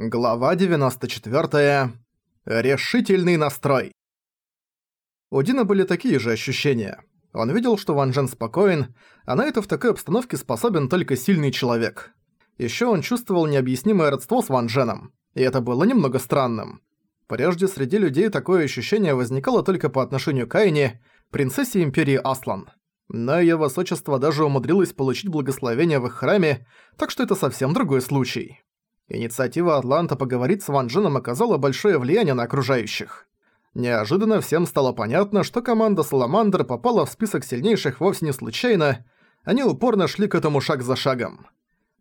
Глава 94. Решительный настрой. У Дина были такие же ощущения. Он видел, что Ван Джен спокоен, а на это в такой обстановке способен только сильный человек. Ещё он чувствовал необъяснимое родство с Ван Дженом, и это было немного странным. Прежде среди людей такое ощущение возникало только по отношению к Айне, принцессе Империи Аслан. Но её высочество даже умудрилось получить благословение в их храме, так что это совсем другой случай. Инициатива Атланта поговорить с Ван Дженом оказала большое влияние на окружающих. Неожиданно всем стало понятно, что команда Саламандр попала в список сильнейших вовсе не случайно, они упорно шли к этому шаг за шагом.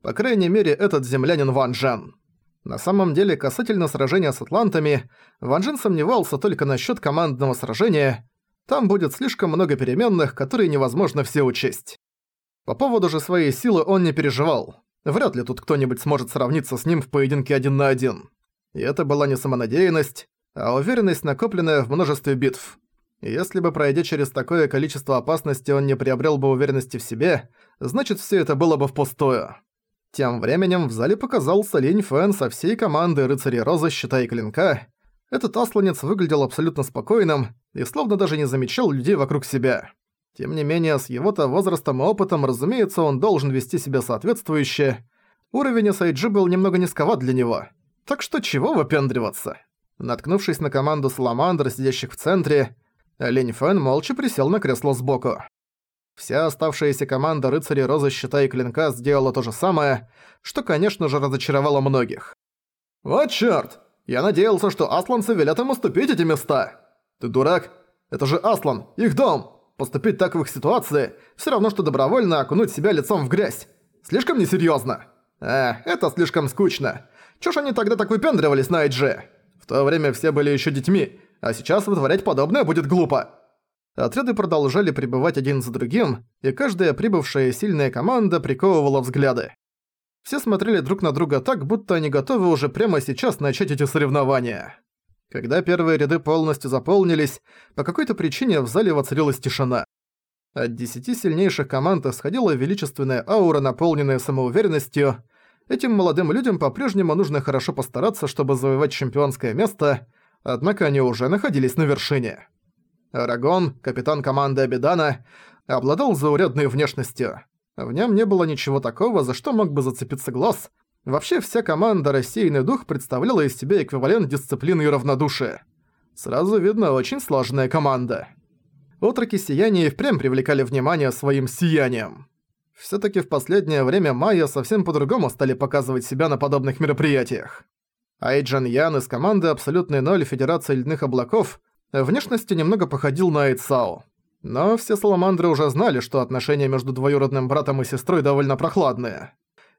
По крайней мере, этот землянин Ван Джен. На самом деле, касательно сражения с атлантами, Ван Джен сомневался только насчет командного сражения, там будет слишком много переменных, которые невозможно все учесть. По поводу же своей силы он не переживал. Вряд ли тут кто-нибудь сможет сравниться с ним в поединке один на один. И это была не самонадеянность, а уверенность, накопленная в множестве битв. если бы, пройдя через такое количество опасностей, он не приобрел бы уверенности в себе, значит, все это было бы впустую. Тем временем в зале показался Линь Фэн со всей командой рыцарей Розы, щита и клинка. Этот асланец выглядел абсолютно спокойным и словно даже не замечал людей вокруг себя. Тем не менее, с его-то возрастом и опытом, разумеется, он должен вести себя соответствующе. Уровень SIG был немного низковат для него. Так что чего выпендриваться? Наткнувшись на команду Саламандр, сидящих в центре, Линь Фэн молча присел на кресло сбоку. Вся оставшаяся команда рыцарей Розы Щита и Клинка сделала то же самое, что, конечно же, разочаровало многих. «Вот чёрт! Я надеялся, что асланцы велят им уступить эти места! Ты дурак? Это же Аслан, их дом!» Поступить так в их ситуации все равно, что добровольно окунуть себя лицом в грязь. Слишком несерьезно. Э, это слишком скучно. Чё ж они тогда так выпендривались на IG? В то время все были еще детьми, а сейчас вытворять подобное будет глупо. Отряды продолжали прибывать один за другим, и каждая прибывшая сильная команда приковывала взгляды. Все смотрели друг на друга так, будто они готовы уже прямо сейчас начать эти соревнования. Когда первые ряды полностью заполнились, по какой-то причине в зале воцарилась тишина. От десяти сильнейших команд исходила величественная аура, наполненная самоуверенностью. Этим молодым людям по-прежнему нужно хорошо постараться, чтобы завоевать чемпионское место, однако они уже находились на вершине. Арагон, капитан команды Абидана, обладал заурядной внешностью. В нем не было ничего такого, за что мог бы зацепиться глаз, Вообще вся команда «Рассеянный дух» представляла из себя эквивалент дисциплины и равнодушия. Сразу видно очень сложная команда. Отроки сияния и впрямь привлекали внимание своим сиянием. Всё-таки в последнее время майя совсем по-другому стали показывать себя на подобных мероприятиях. Айджан Ян из команды «Абсолютный ноль» Федерации Ледяных Облаков внешностью немного походил на Айцао. Но все саламандры уже знали, что отношения между двоюродным братом и сестрой довольно прохладные.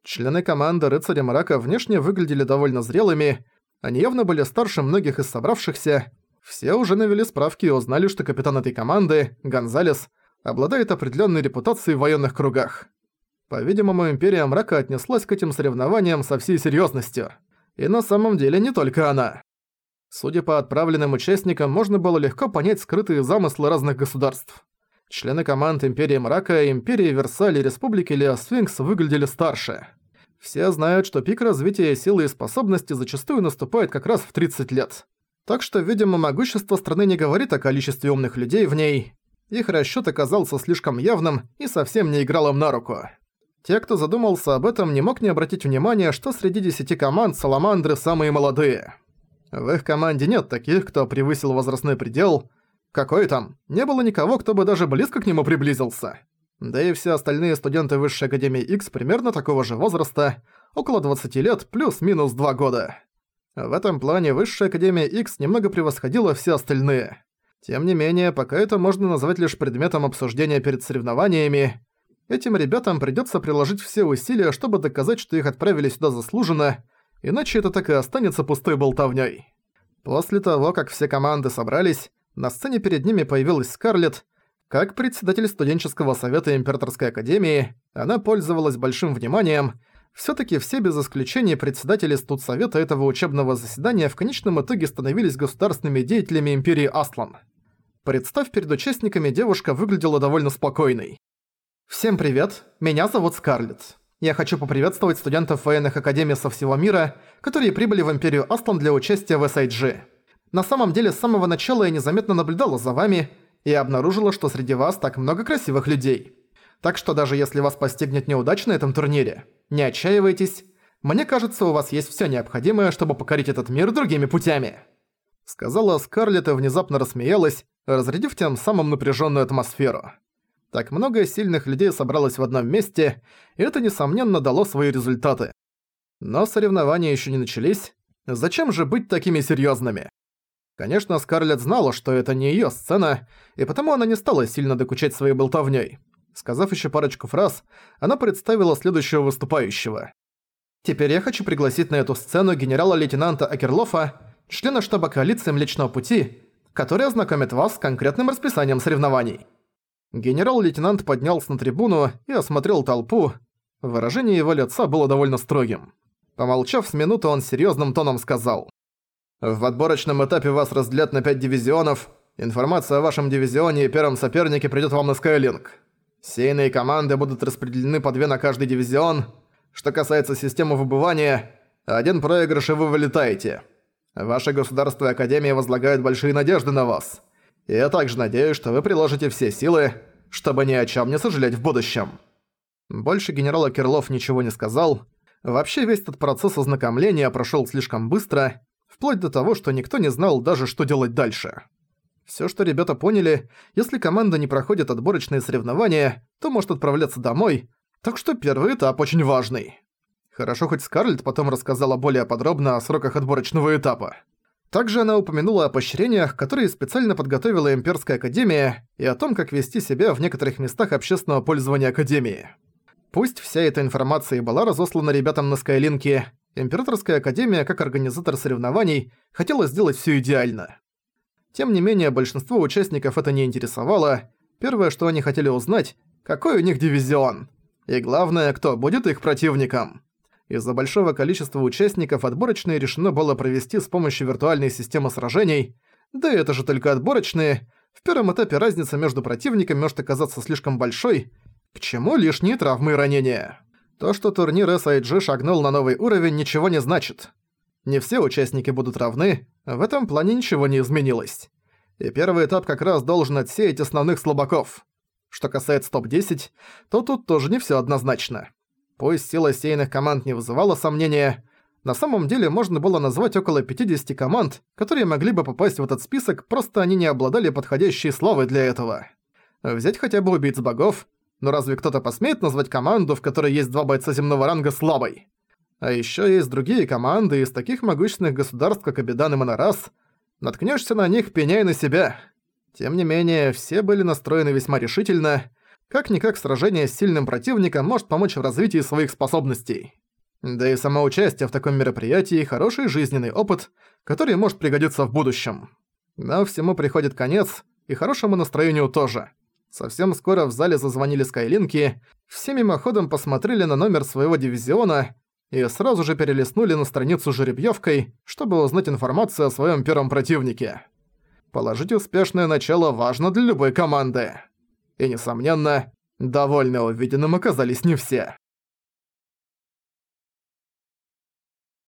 Члены команды Рыцаря Мрака внешне выглядели довольно зрелыми, они явно были старше многих из собравшихся. Все уже навели справки и узнали, что капитан этой команды, Гонзалес, обладает определенной репутацией в военных кругах. По-видимому, Империя Мрака отнеслась к этим соревнованиям со всей серьезностью. И на самом деле не только она. Судя по отправленным участникам, можно было легко понять скрытые замыслы разных государств. Члены команд Империи Мрака, Империи Версаль и Республики Леосфинкс выглядели старше. Все знают, что пик развития силы и способности зачастую наступает как раз в 30 лет. Так что, видимо, могущество страны не говорит о количестве умных людей в ней. Их расчёт оказался слишком явным и совсем не играл им на руку. Те, кто задумался об этом, не мог не обратить внимания, что среди десяти команд Саламандры самые молодые. В их команде нет таких, кто превысил возрастной предел. Какой там? Не было никого, кто бы даже близко к нему приблизился. Да и все остальные студенты Высшей Академии X примерно такого же возраста, около 20 лет плюс-минус 2 года. В этом плане Высшая Академия X немного превосходила все остальные. Тем не менее, пока это можно назвать лишь предметом обсуждения перед соревнованиями, этим ребятам придётся приложить все усилия, чтобы доказать, что их отправили сюда заслуженно, иначе это так и останется пустой болтовнёй. После того, как все команды собрались, на сцене перед ними появилась Скарлетт, как председатель студенческого совета Императорской Академии, она пользовалась большим вниманием. Всё-таки все без исключения председатели студсовета этого учебного заседания в конечном итоге становились государственными деятелями Империи Аслан. Представь перед участниками, девушка выглядела довольно спокойной. «Всем привет, меня зовут Скарлетт. Я хочу поприветствовать студентов военных академий со всего мира, которые прибыли в Империю Астлан для участия в SIG. На самом деле, с самого начала я незаметно наблюдала за вами и обнаружила, что среди вас так много красивых людей. Так что даже если вас постигнет неудача на этом турнире, не отчаивайтесь. Мне кажется, у вас есть всё необходимое, чтобы покорить этот мир другими путями. Сказала Скарлетт и внезапно рассмеялась, разрядив тем самым напряжённую атмосферу. Так много сильных людей собралось в одном месте, и это, несомненно, дало свои результаты. Но соревнования еще не начались. Зачем же быть такими серьезными? Конечно, Скарлетт знала, что это не ее сцена, и потому она не стала сильно докучать своей болтовней. Сказав еще парочку фраз, она представила следующего выступающего. «Теперь я хочу пригласить на эту сцену генерала-лейтенанта Акерлофа, члена штаба коалиции Млечного Пути, который ознакомит вас с конкретным расписанием соревнований». Генерал-лейтенант поднялся на трибуну и осмотрел толпу. Выражение его лица было довольно строгим. Помолчав с минуту, он серьезным тоном сказал. «В отборочном этапе вас разделят на пять дивизионов. Информация о вашем дивизионе и первом сопернике придёт вам на Skylink. Сейные команды будут распределены по две на каждый дивизион. Что касается системы выбывания, один проигрыш и вы вылетаете. Ваше государство и Академия возлагают большие надежды на вас. Я также надеюсь, что вы приложите все силы, чтобы ни о чем не сожалеть в будущем». Больше генерал Кирлов ничего не сказал. Вообще весь этот процесс ознакомления прошёл слишком быстро, вплоть до того, что никто не знал даже, что делать дальше. Всё, что ребята поняли, если команда не проходит отборочные соревнования, то может отправляться домой, так что первый этап очень важный. Хорошо, хоть Скарлетт потом рассказала более подробно о сроках отборочного этапа. Также она упомянула о поощрениях, которые специально подготовила Имперская Академия, и о том, как вести себя в некоторых местах общественного пользования Академии. Пусть вся эта информация была разослана ребятам на Скайлинке, Императорская Академия, как организатор соревнований, хотела сделать всё идеально. Тем не менее, большинство участников это не интересовало. Первое, что они хотели узнать, какой у них дивизион. И главное, кто будет их противником. Из-за большого количества участников отборочные решено было провести с помощью виртуальной системы сражений. Да это же только отборочные. В первом этапе разница между противниками может оказаться слишком большой. К чему лишние травмы и ранения? То, что турнир SIG шагнул на новый уровень, ничего не значит. Не все участники будут равны, в этом плане ничего не изменилось. И первый этап как раз должен отсеять основных слабаков. Что касается топ-10, то тут тоже не всё однозначно. Пусть сила сейных команд не вызывала сомнения, на самом деле можно было назвать около 50 команд, которые могли бы попасть в этот список, просто они не обладали подходящей славой для этого. Взять хотя бы убийц богов, но разве кто-то посмеет назвать команду, в которой есть два бойца земного ранга слабой? А ещё есть другие команды из таких могущественных государств, как Абидан и Монорас. Наткнешься на них, пеняй на себя. Тем не менее, все были настроены весьма решительно, как-никак сражение с сильным противником может помочь в развитии своих способностей. Да и само участие в таком мероприятии – хороший жизненный опыт, который может пригодиться в будущем. Но всему приходит конец, и хорошему настроению тоже. Совсем скоро в зале зазвонили скайлинки, все мимоходом посмотрели на номер своего дивизиона и сразу же перелистнули на страницу жеребьевкой, чтобы узнать информацию о своем первом противнике. Положить успешное начало важно для любой команды. И, несомненно, довольны увиденным оказались не все.